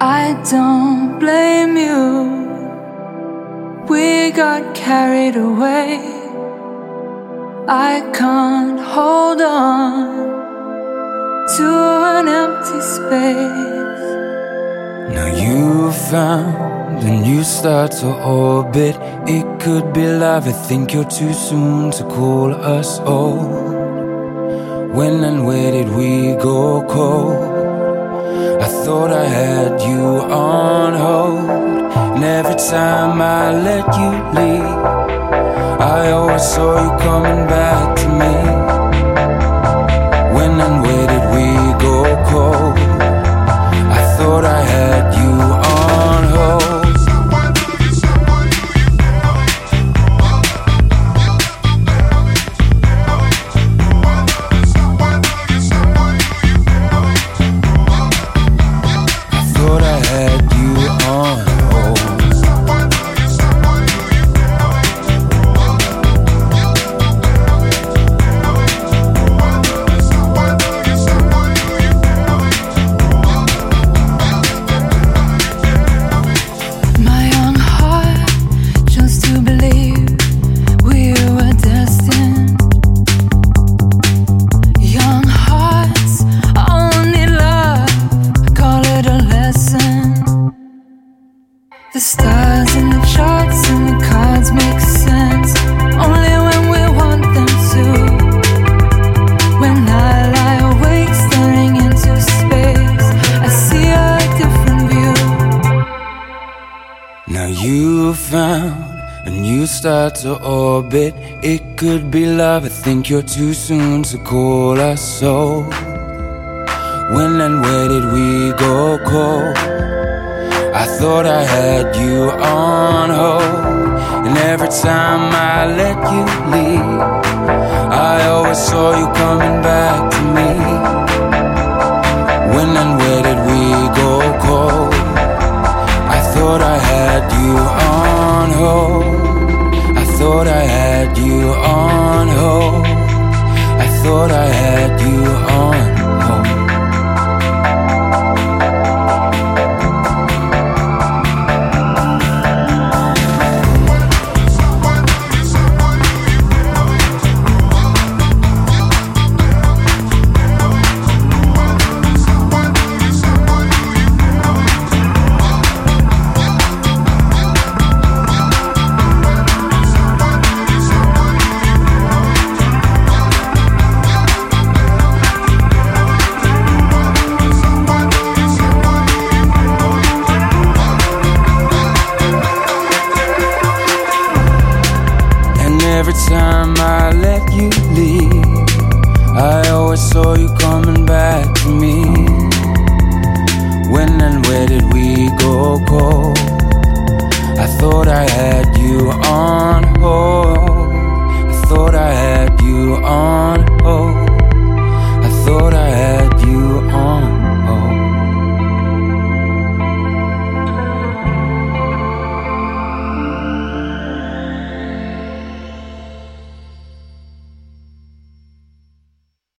I don't blame you. We got carried away. I can't hold on to an empty space. Now you found a new start to orbit. It could be love. I think you're too soon to call us old. When and where did we go cold? I thought I had you on hold. And every time I let you leave, I always saw you coming back to me. When and where did we go cold? I thought I had you had you on you found a new star to orbit. It could be love. I think you're too soon to call us so. When and where did we go cold? I thought I had you on hold. And every time I let you leave, I always saw you coming back time I let you leave, I always saw you coming back to me. When and where did we go cold? I thought I had you on hold. I thought I had you on hold.